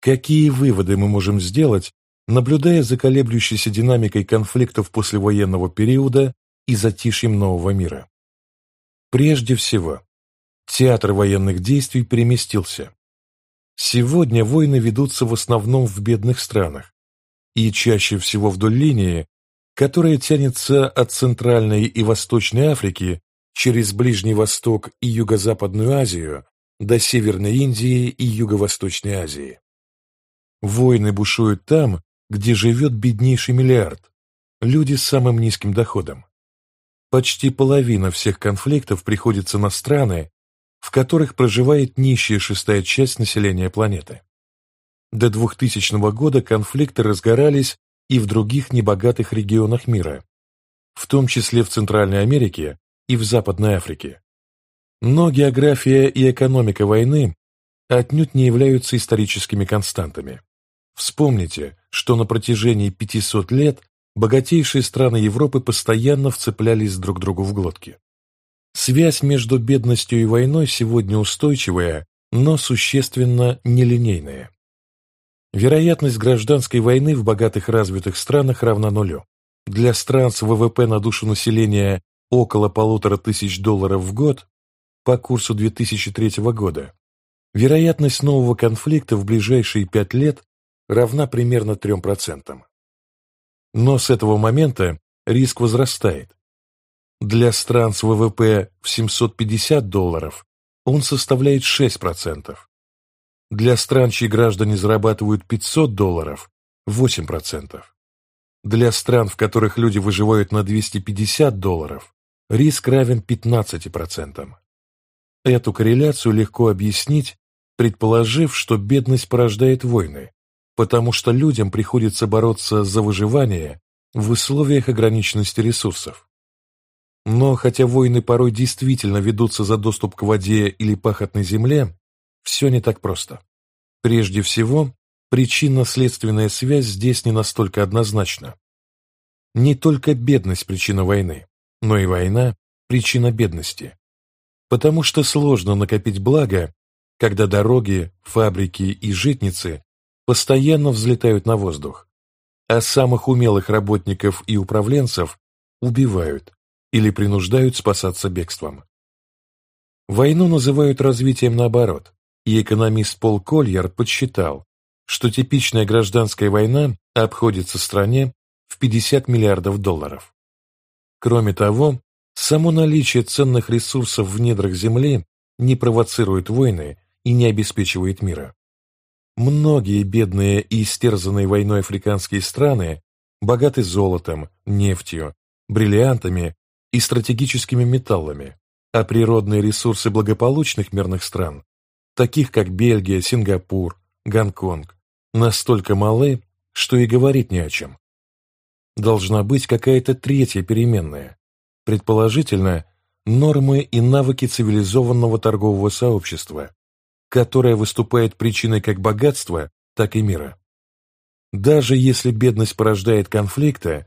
Какие выводы мы можем сделать, наблюдая за колеблющейся динамикой конфликтов послевоенного периода и затишьем нового мира? Прежде всего, театр военных действий переместился. Сегодня войны ведутся в основном в бедных странах и чаще всего вдоль линии, которая тянется от Центральной и Восточной Африки через Ближний Восток и Юго-Западную Азию до Северной Индии и Юго-Восточной Азии. Войны бушуют там, где живет беднейший миллиард, люди с самым низким доходом. Почти половина всех конфликтов приходится на страны, в которых проживает нищая шестая часть населения планеты. До 2000 года конфликты разгорались и в других небогатых регионах мира, в том числе в Центральной Америке и в Западной Африке. Но география и экономика войны отнюдь не являются историческими константами. Вспомните, что на протяжении 500 лет богатейшие страны Европы постоянно вцеплялись друг другу в глотки. Связь между бедностью и войной сегодня устойчивая, но существенно нелинейная. Вероятность гражданской войны в богатых развитых странах равна нулю. Для стран с ВВП на душу населения около полутора тысяч долларов в год по курсу 2003 года, вероятность нового конфликта в ближайшие пять лет равна примерно 3%. Но с этого момента риск возрастает. Для стран с ВВП в 750 долларов он составляет 6%. Для стран, чьи граждане зарабатывают 500 долларов – 8%. Для стран, в которых люди выживают на 250 долларов, риск равен 15%. Эту корреляцию легко объяснить, предположив, что бедность порождает войны, потому что людям приходится бороться за выживание в условиях ограниченности ресурсов. Но хотя войны порой действительно ведутся за доступ к воде или пахотной земле, все не так просто. Прежде всего, причинно-следственная связь здесь не настолько однозначна. Не только бедность – причина войны, но и война – причина бедности. Потому что сложно накопить благо, когда дороги, фабрики и житницы постоянно взлетают на воздух, а самых умелых работников и управленцев убивают или принуждают спасаться бегством. Войну называют развитием наоборот, и экономист Пол Кольяр подсчитал, что типичная гражданская война обходится стране в 50 миллиардов долларов. Кроме того, само наличие ценных ресурсов в недрах Земли не провоцирует войны и не обеспечивает мира. Многие бедные и истерзанные войной африканские страны богаты золотом, нефтью, бриллиантами и стратегическими металлами, а природные ресурсы благополучных мирных стран таких как Бельгия, Сингапур, Гонконг, настолько малы, что и говорить не о чем. Должна быть какая-то третья переменная, предположительно, нормы и навыки цивилизованного торгового сообщества, которая выступает причиной как богатства, так и мира. Даже если бедность порождает конфликты,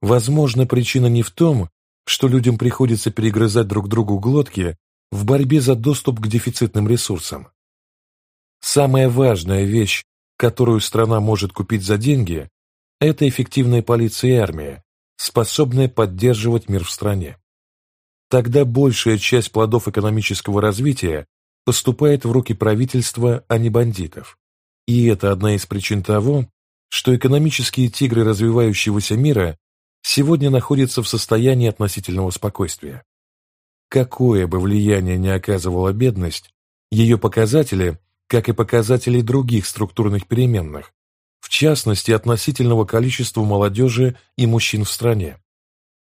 возможно, причина не в том, что людям приходится перегрызать друг другу глотки в борьбе за доступ к дефицитным ресурсам. Самая важная вещь, которую страна может купить за деньги, это эффективная полиция и армия, способная поддерживать мир в стране. Тогда большая часть плодов экономического развития поступает в руки правительства, а не бандитов. И это одна из причин того, что экономические тигры развивающегося мира сегодня находятся в состоянии относительного спокойствия. Какое бы влияние ни оказывала бедность, ее показатели, как и показатели других структурных переменных, в частности относительного количества молодежи и мужчин в стране,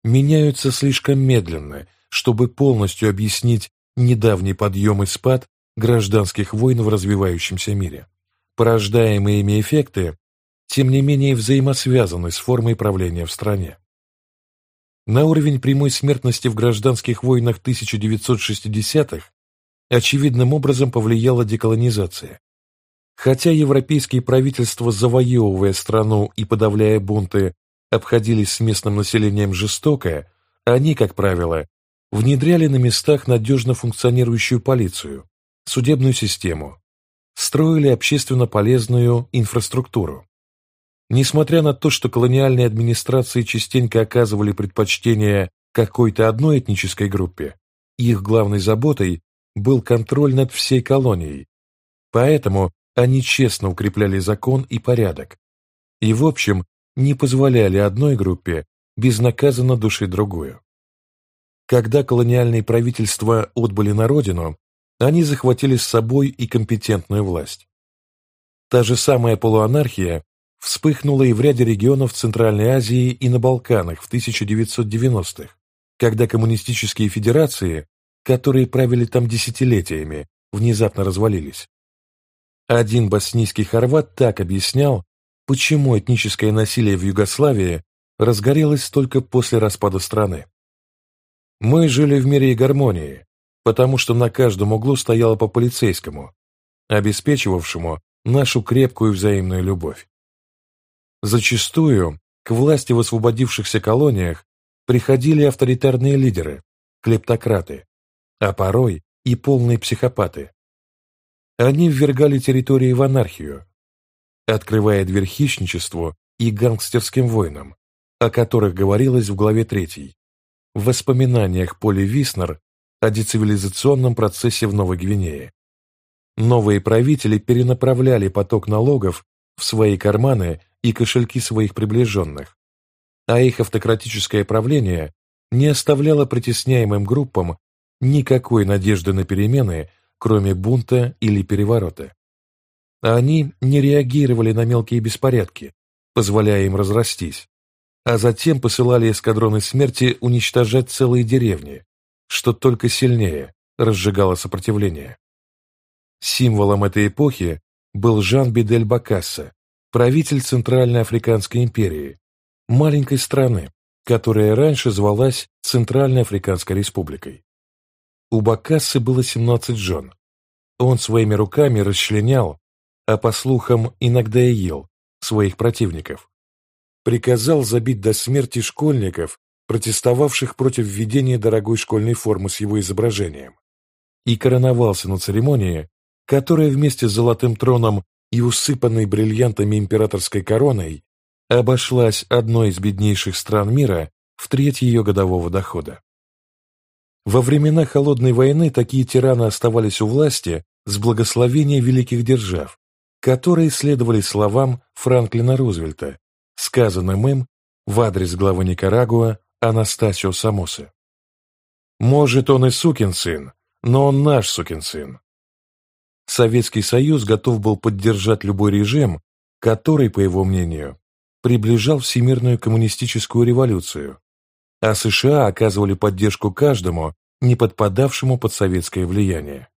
меняются слишком медленно, чтобы полностью объяснить недавний подъем и спад гражданских войн в развивающемся мире. Порождаемые ими эффекты, тем не менее, взаимосвязаны с формой правления в стране. На уровень прямой смертности в гражданских войнах 1960-х очевидным образом повлияла деколонизация. Хотя европейские правительства, завоевывая страну и подавляя бунты, обходились с местным населением жестоко, они, как правило, внедряли на местах надежно функционирующую полицию, судебную систему, строили общественно полезную инфраструктуру. Несмотря на то, что колониальные администрации частенько оказывали предпочтение какой-то одной этнической группе, их главной заботой был контроль над всей колонией. Поэтому они честно укрепляли закон и порядок. И, в общем, не позволяли одной группе безнаказанно душить другую. Когда колониальные правительства отбыли на родину, они захватили с собой и компетентную власть. Та же самая полуанархия вспыхнула и в ряде регионов Центральной Азии и на Балканах в 1990-х, когда коммунистические федерации, которые правили там десятилетиями, внезапно развалились. Один боснийский хорват так объяснял, почему этническое насилие в Югославии разгорелось только после распада страны. Мы жили в мире и гармонии, потому что на каждом углу стояло по полицейскому, обеспечивавшему нашу крепкую взаимную любовь. Зачастую к власти в освободившихся колониях приходили авторитарные лидеры, клептократы, а порой и полные психопаты. Они ввергали территории в анархию, открывая дверь хищничеству и гангстерским войнам, о которых говорилось в главе 3. В воспоминаниях Поли Виснер о децивилизационном процессе в Новой Гвинее. Новые правители перенаправляли поток налогов в свои карманы и кошельки своих приближенных, а их автократическое правление не оставляло притесняемым группам никакой надежды на перемены, кроме бунта или переворота. Они не реагировали на мелкие беспорядки, позволяя им разрастись, а затем посылали эскадроны смерти уничтожать целые деревни, что только сильнее разжигало сопротивление. Символом этой эпохи был Жан Бидель Бакасса, правитель Центральной Африканской империи, маленькой страны, которая раньше звалась Центральной Африканской Республикой. У Бакассы было 17 жен. Он своими руками расчленял, а по слухам иногда и ел, своих противников. Приказал забить до смерти школьников протестовавших против введения дорогой школьной формы с его изображением, и короновался на церемонии, которая вместе с золотым троном и усыпанной бриллиантами императорской короной обошлась одной из беднейших стран мира в треть ее годового дохода. Во времена Холодной войны такие тираны оставались у власти с благословения великих держав, которые следовали словам Франклина Рузвельта, сказанным им в адрес главы Никарагуа Анастасио Самосы. Может, он и сукин сын, но он наш сукин сын. Советский Союз готов был поддержать любой режим, который, по его мнению, приближал всемирную коммунистическую революцию, а США оказывали поддержку каждому, не подпадавшему под советское влияние.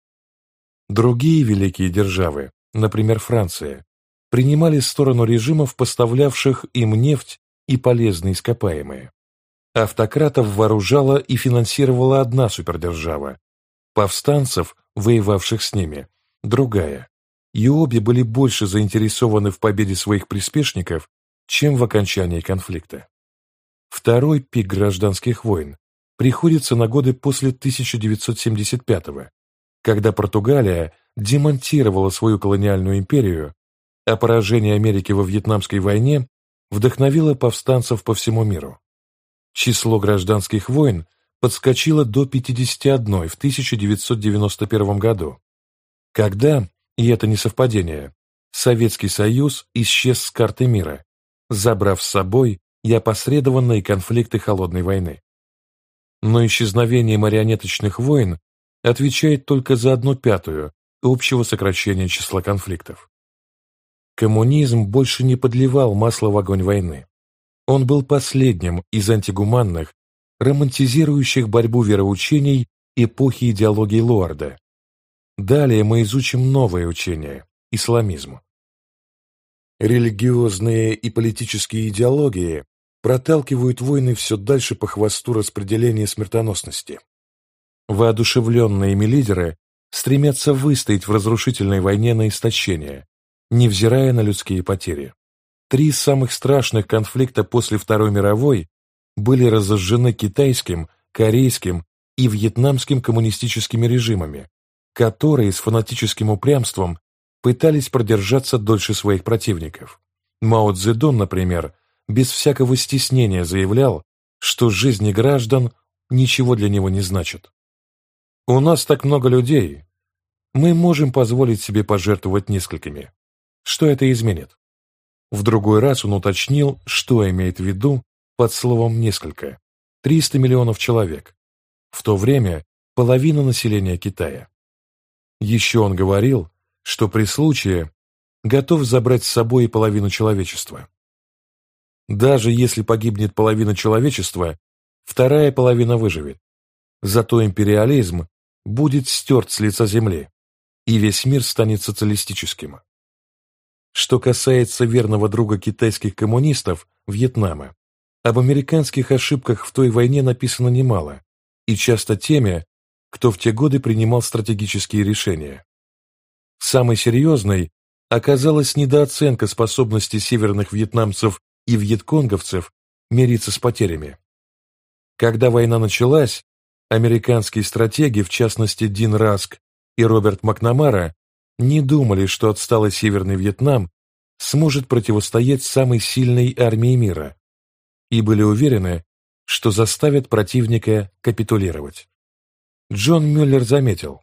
Другие великие державы, например, Франция, принимали сторону режимов, поставлявших им нефть и полезные ископаемые. Автократов вооружала и финансировала одна супердержава, повстанцев, воевавших с ними, другая, и обе были больше заинтересованы в победе своих приспешников, чем в окончании конфликта. Второй пик гражданских войн приходится на годы после 1975 когда Португалия демонтировала свою колониальную империю, а поражение Америки во Вьетнамской войне вдохновило повстанцев по всему миру. Число гражданских войн подскочило до 51 в 1991 году, когда, и это не совпадение, Советский Союз исчез с карты мира, забрав с собой и опосредованные конфликты Холодной войны. Но исчезновение марионеточных войн отвечает только за одну пятую общего сокращения числа конфликтов. Коммунизм больше не подливал масло в огонь войны. Он был последним из антигуманных, романтизирующих борьбу вероучений эпохи идеологии Луарда. Далее мы изучим новое учение – исламизм. Религиозные и политические идеологии проталкивают войны все дальше по хвосту распределения смертоносности. Воодушевленные ими лидеры стремятся выстоять в разрушительной войне на истощение, невзирая на людские потери. Три самых страшных конфликта после Второй мировой были разожжены китайским, корейским и вьетнамским коммунистическими режимами, которые с фанатическим упрямством пытались продержаться дольше своих противников. Мао Цзэдун, например, без всякого стеснения заявлял, что жизни граждан ничего для него не значат. У нас так много людей, мы можем позволить себе пожертвовать несколькими. Что это изменит? В другой раз он уточнил, что имеет в виду под словом «несколько». 300 миллионов человек. В то время половина населения Китая. Еще он говорил, что при случае готов забрать с собой и половину человечества. Даже если погибнет половина человечества, вторая половина выживет. Зато империализм будет стерт с лица земли, и весь мир станет социалистическим. Что касается верного друга китайских коммунистов, Вьетнама, об американских ошибках в той войне написано немало, и часто теми, кто в те годы принимал стратегические решения. Самой серьезной оказалась недооценка способности северных вьетнамцев и вьетконговцев мириться с потерями. Когда война началась, американские стратеги, в частности Дин Раск и Роберт Макнамара, не думали, что отсталый Северный Вьетнам сможет противостоять самой сильной армии мира, и были уверены, что заставят противника капитулировать. Джон Мюллер заметил,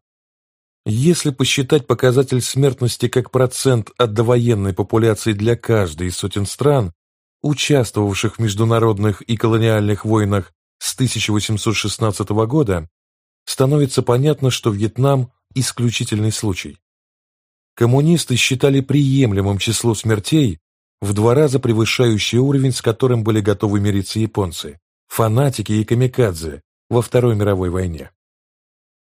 если посчитать показатель смертности как процент от довоенной популяции для каждой из сотен стран, участвовавших в международных и колониальных войнах с 1816 года, становится понятно, что Вьетнам – исключительный случай. Коммунисты считали приемлемым число смертей в два раза превышающий уровень, с которым были готовы мириться японцы, фанатики и камикадзе во Второй мировой войне.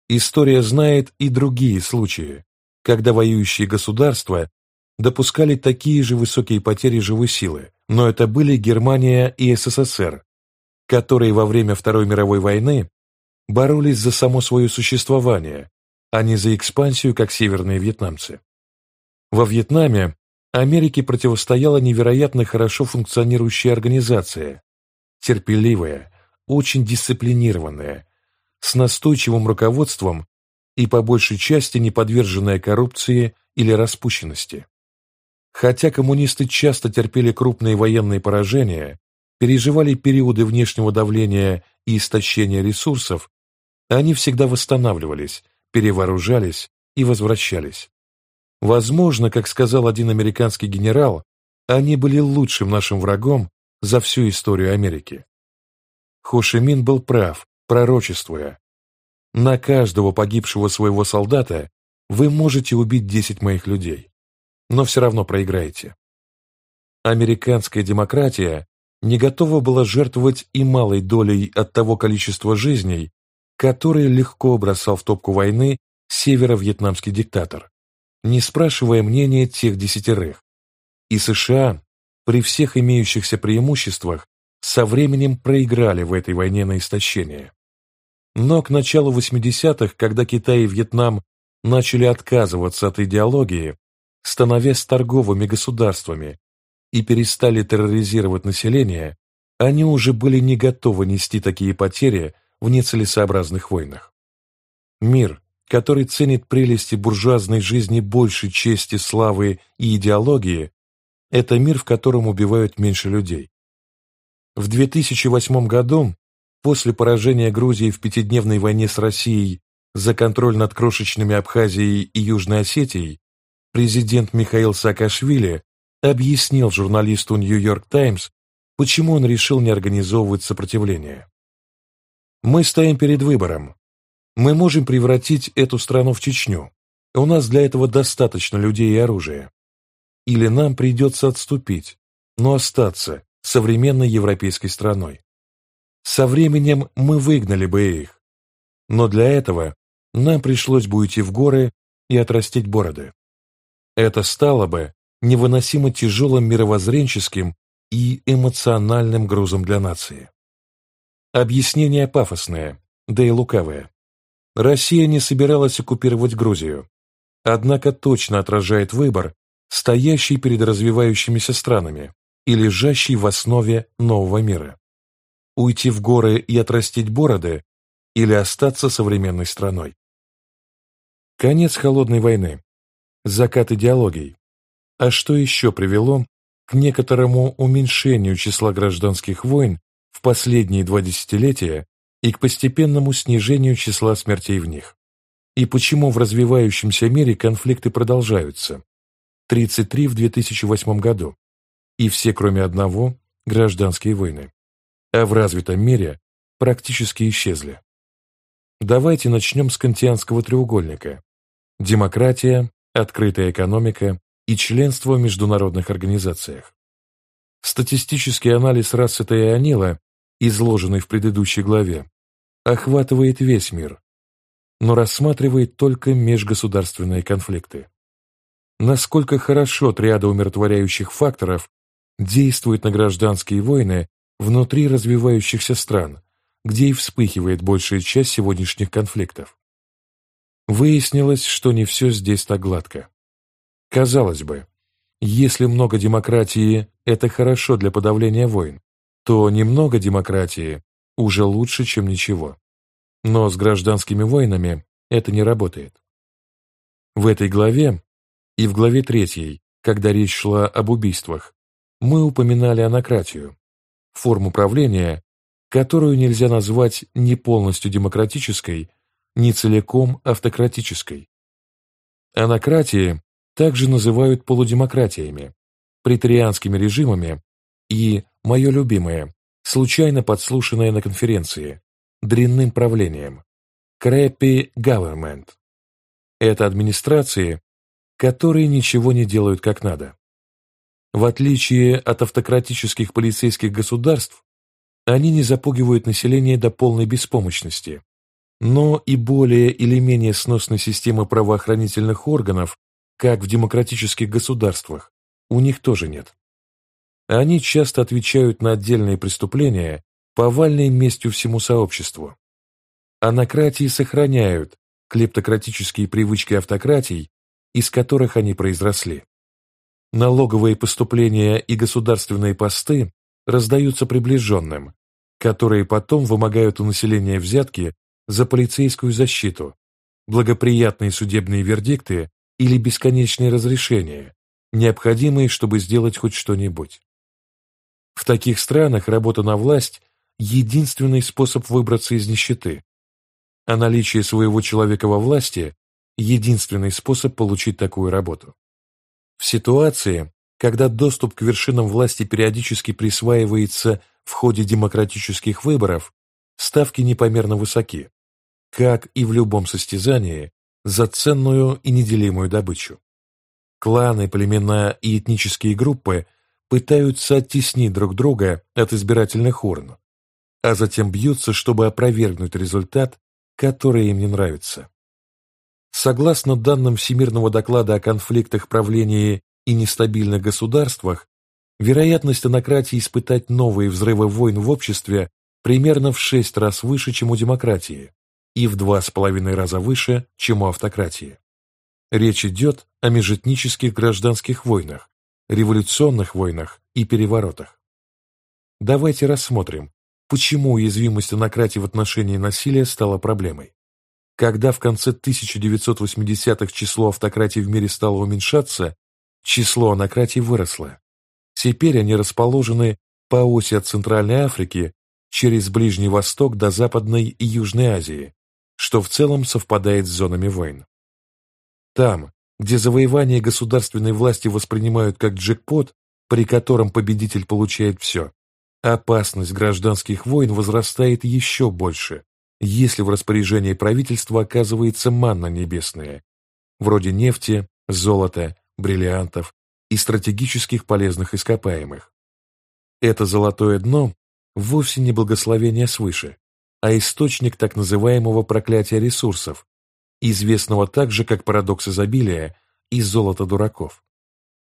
История знает и другие случаи, когда воюющие государства допускали такие же высокие потери живой силы, но это были Германия и СССР, которые во время Второй мировой войны боролись за само свое существование, а не за экспансию, как северные вьетнамцы. Во Вьетнаме Америке противостояла невероятно хорошо функционирующая организация, терпеливая, очень дисциплинированная, с настойчивым руководством и по большей части не подверженная коррупции или распущенности. Хотя коммунисты часто терпели крупные военные поражения, переживали периоды внешнего давления и истощения ресурсов, они всегда восстанавливались, перевооружались и возвращались. Возможно, как сказал один американский генерал, они были лучшим нашим врагом за всю историю Америки. Хошимин был прав, пророчествуя, «На каждого погибшего своего солдата вы можете убить 10 моих людей, но все равно проиграете». Американская демократия не готова была жертвовать и малой долей от того количества жизней, которые легко бросал в топку войны северо-вьетнамский диктатор, не спрашивая мнения тех десятерых. И США, при всех имеющихся преимуществах, со временем проиграли в этой войне на истощение. Но к началу 80-х, когда Китай и Вьетнам начали отказываться от идеологии, становясь торговыми государствами и перестали терроризировать население, они уже были не готовы нести такие потери в нецелесообразных войнах. Мир, который ценит прелести буржуазной жизни больше чести, славы и идеологии, это мир, в котором убивают меньше людей. В 2008 году После поражения Грузии в пятидневной войне с Россией за контроль над крошечными Абхазией и Южной Осетией, президент Михаил Саакашвили объяснил журналисту «Нью-Йорк Таймс», почему он решил не организовывать сопротивление. «Мы стоим перед выбором. Мы можем превратить эту страну в Чечню. У нас для этого достаточно людей и оружия. Или нам придется отступить, но остаться современной европейской страной. Со временем мы выгнали бы их. Но для этого нам пришлось бы уйти в горы и отрастить бороды. Это стало бы невыносимо тяжелым мировоззренческим и эмоциональным грузом для нации. Объяснение пафосное, да и лукавое. Россия не собиралась оккупировать Грузию, однако точно отражает выбор, стоящий перед развивающимися странами и лежащий в основе нового мира уйти в горы и отрастить бороды или остаться современной страной. Конец холодной войны. закат идеологий. А что еще привело к некоторому уменьшению числа гражданских войн в последние два десятилетия и к постепенному снижению числа смертей в них? И почему в развивающемся мире конфликты продолжаются? 33 в 2008 году. И все, кроме одного, гражданские войны. А в развитом мире практически исчезли. Давайте начнем с кантианского треугольника. Демократия, открытая экономика и членство в международных организациях. Статистический анализ Рассета и Анила, изложенный в предыдущей главе, охватывает весь мир, но рассматривает только межгосударственные конфликты. Насколько хорошо триада умиротворяющих факторов действует на гражданские войны внутри развивающихся стран, где и вспыхивает большая часть сегодняшних конфликтов. Выяснилось, что не все здесь так гладко. Казалось бы, если много демократии – это хорошо для подавления войн, то немного демократии уже лучше, чем ничего. Но с гражданскими войнами это не работает. В этой главе и в главе третьей, когда речь шла об убийствах, мы упоминали анократию, форму правления, которую нельзя назвать ни полностью демократической, ни целиком автократической. Анократии также называют полудемократиями, претарианскими режимами и, мое любимое, случайно подслушанное на конференции, дрянным правлением, crappy government. Это администрации, которые ничего не делают как надо. В отличие от автократических полицейских государств, они не запугивают население до полной беспомощности, но и более или менее сносной системы правоохранительных органов, как в демократических государствах, у них тоже нет. Они часто отвечают на отдельные преступления повальной местью всему сообществу. Анократии сохраняют клептократические привычки автократий, из которых они произросли. Налоговые поступления и государственные посты раздаются приближенным, которые потом вымогают у населения взятки за полицейскую защиту, благоприятные судебные вердикты или бесконечные разрешения, необходимые, чтобы сделать хоть что-нибудь. В таких странах работа на власть – единственный способ выбраться из нищеты, а наличие своего человека во власти – единственный способ получить такую работу. В ситуации, когда доступ к вершинам власти периодически присваивается в ходе демократических выборов, ставки непомерно высоки, как и в любом состязании за ценную и неделимую добычу. Кланы, племена и этнические группы пытаются оттеснить друг друга от избирательных урн, а затем бьются, чтобы опровергнуть результат, который им не нравится. Согласно данным Всемирного доклада о конфликтах правлении и нестабильных государствах, вероятность анократии испытать новые взрывы войн в обществе примерно в шесть раз выше, чем у демократии, и в два с половиной раза выше, чем у автократии. Речь идет о межэтнических гражданских войнах, революционных войнах и переворотах. Давайте рассмотрим, почему уязвимость анократии в отношении насилия стала проблемой. Когда в конце 1980-х число автократий в мире стало уменьшаться, число анократий выросло. Теперь они расположены по оси от Центральной Африки через Ближний Восток до Западной и Южной Азии, что в целом совпадает с зонами войн. Там, где завоевание государственной власти воспринимают как джекпот, при котором победитель получает все, опасность гражданских войн возрастает еще больше, если в распоряжении правительства оказывается манна небесная, вроде нефти, золота, бриллиантов и стратегических полезных ископаемых. Это золотое дно вовсе не благословение свыше, а источник так называемого проклятия ресурсов, известного также как парадокс изобилия и золото дураков.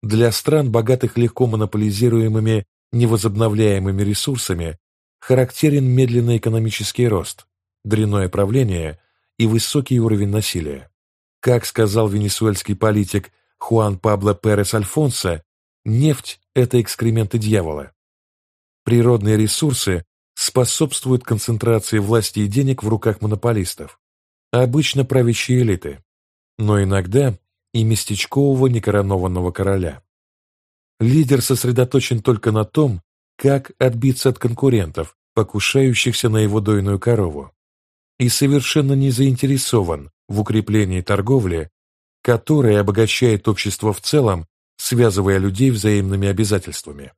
Для стран, богатых легко монополизируемыми невозобновляемыми ресурсами, характерен медленный экономический рост, дрянное правление и высокий уровень насилия. Как сказал венесуэльский политик Хуан Пабло Перес Альфонсо, нефть – это экскременты дьявола. Природные ресурсы способствуют концентрации власти и денег в руках монополистов, обычно правящие элиты. Но иногда и местечкового некоронованного короля. Лидер сосредоточен только на том, как отбиться от конкурентов, покушающихся на его дойную корову, и совершенно не заинтересован в укреплении торговли, которая обогащает общество в целом, связывая людей взаимными обязательствами.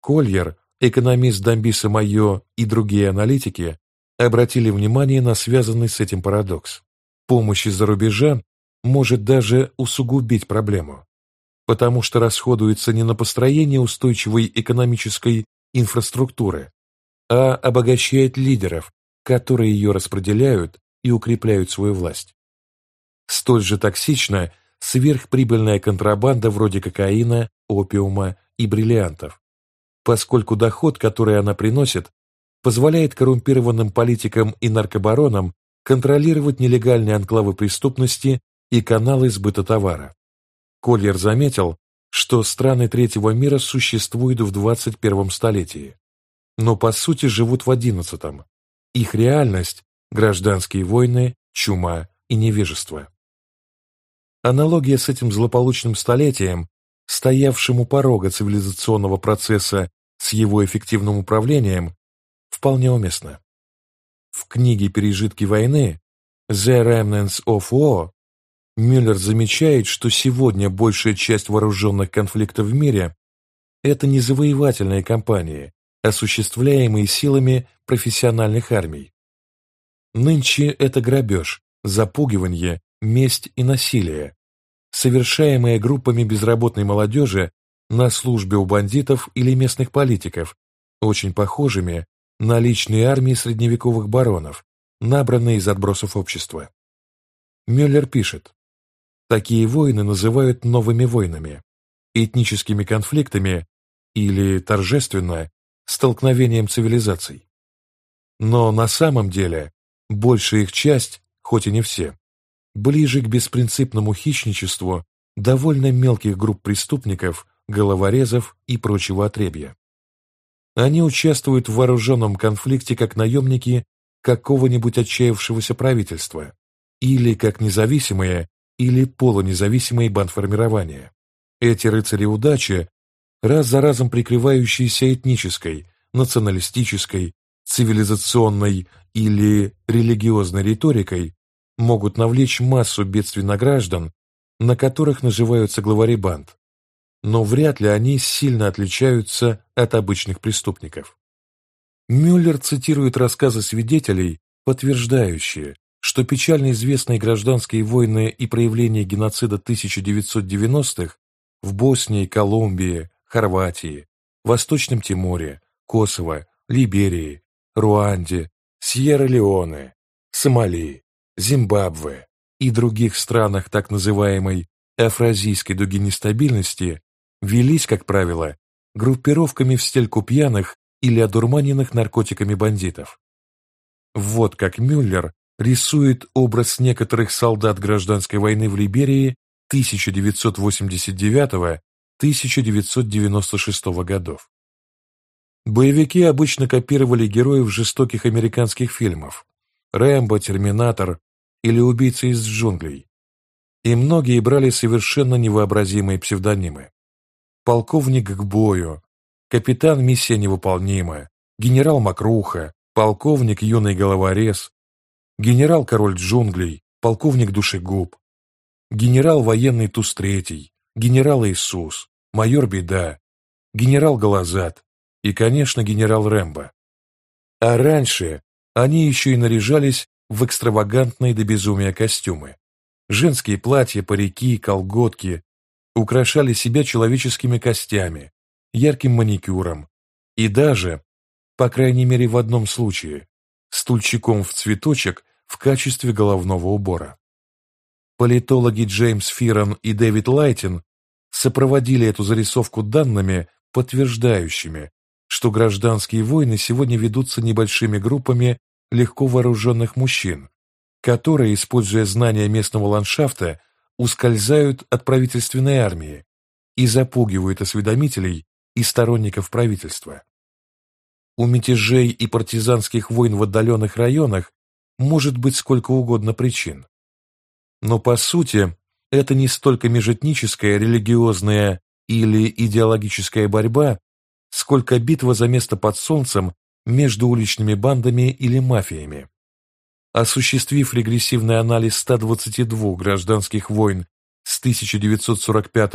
Кольер, экономист Дамбиса Майо и другие аналитики обратили внимание на связанный с этим парадокс. Помощь из-за рубежа может даже усугубить проблему, потому что расходуется не на построение устойчивой экономической инфраструктуры, а обогащает лидеров, которые ее распределяют и укрепляют свою власть. Столь же токсична сверхприбыльная контрабанда вроде кокаина, опиума и бриллиантов, поскольку доход, который она приносит, позволяет коррумпированным политикам и наркобаронам контролировать нелегальные анклавы преступности и каналы сбыта товара. Кольер заметил, что страны третьего мира существуют в 21 столетии, но по сути живут в XI. Их реальность – гражданские войны, чума и невежество. Аналогия с этим злополучным столетием, стоявшим у порога цивилизационного процесса с его эффективным управлением, вполне уместна. В книге «Пережитки войны» «The Remnants of War» Мюллер замечает, что сегодня большая часть вооруженных конфликтов в мире – это не завоевательные кампании, осуществляемые силами профессиональных армий. Нынче это грабеж, запугивание, месть и насилие, совершаемые группами безработной молодежи на службе у бандитов или местных политиков, очень похожими на личные армии средневековых баронов, набранные из отбросов общества. Мюллер пишет, Такие войны называют новыми войнами, этническими конфликтами или, торжественно, столкновением цивилизаций. Но на самом деле большая их часть, хоть и не все, ближе к беспринципному хищничеству довольно мелких групп преступников, головорезов и прочего отребья. Они участвуют в вооруженном конфликте как наемники какого-нибудь отчаявшегося правительства или как независимые или полунезависимые бандформирования. Эти рыцари удачи, раз за разом прикрывающиеся этнической, националистической, цивилизационной или религиозной риторикой, могут навлечь массу бедствий на граждан, на которых наживаются главари банд, но вряд ли они сильно отличаются от обычных преступников. Мюллер цитирует рассказы свидетелей, подтверждающие, что печально известные гражданские войны и проявления геноцида 1990-х в Боснии, Колумбии, Хорватии, Восточном Тиморе, Косово, Либерии, Руанде, Сьерра-Леоне, Сомали, Зимбабве и других странах так называемой афразийской дуги нестабильности велись, как правило, группировками в стельку пьяных или одурманенных наркотиками бандитов. Вот как Мюллер рисует образ некоторых солдат гражданской войны в Либерии 1989-1996 годов. Боевики обычно копировали героев жестоких американских фильмов «Рэмбо», «Терминатор» или «Убийца из джунглей», и многие брали совершенно невообразимые псевдонимы. Полковник к бою, капитан миссия невыполнима, генерал Макруха, полковник юный головорез, генерал-король джунглей, полковник душегуб, генерал военный Туз-3, генерал Иисус, майор Беда, генерал Голозад. И, конечно, генерал Рэмбо. А раньше они еще и наряжались в экстравагантные до безумия костюмы. Женские платья, парики, колготки украшали себя человеческими костями, ярким маникюром и даже, по крайней мере в одном случае, стульчиком в цветочек в качестве головного убора. Политологи Джеймс Фирон и Дэвид Лайтин сопроводили эту зарисовку данными, подтверждающими, что гражданские войны сегодня ведутся небольшими группами легко вооруженных мужчин, которые, используя знания местного ландшафта, ускользают от правительственной армии и запугивают осведомителей и сторонников правительства. У мятежей и партизанских войн в отдаленных районах может быть сколько угодно причин. Но по сути, это не столько межэтническая, религиозная или идеологическая борьба, сколько битва за место под солнцем между уличными бандами или мафиями. Осуществив регрессивный анализ 122 гражданских войн с 1945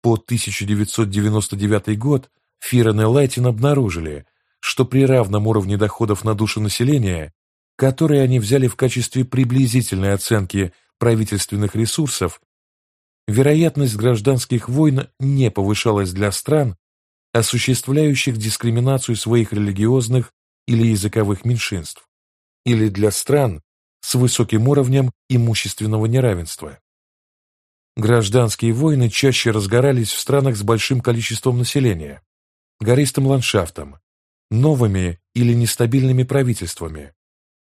по 1999 год, Фирен и Лайтин обнаружили, что при равном уровне доходов на душу населения, которые они взяли в качестве приблизительной оценки правительственных ресурсов, вероятность гражданских войн не повышалась для стран, осуществляющих дискриминацию своих религиозных или языковых меньшинств, или для стран с высоким уровнем имущественного неравенства. Гражданские войны чаще разгорались в странах с большим количеством населения, гористым ландшафтом, новыми или нестабильными правительствами,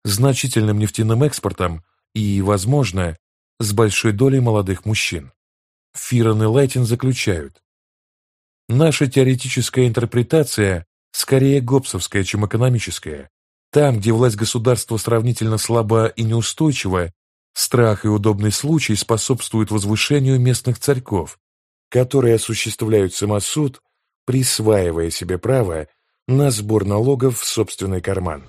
значительным нефтяным экспортом и, возможно, с большой долей молодых мужчин. Фирон и Лайтин заключают, наша теоретическая интерпретация скорее гоббсовская, чем экономическая. Там, где власть государства сравнительно слаба и неустойчива, страх и удобный случай способствуют возвышению местных царьков, которые осуществляют самосуд, присваивая себе право на сбор налогов в собственный карман.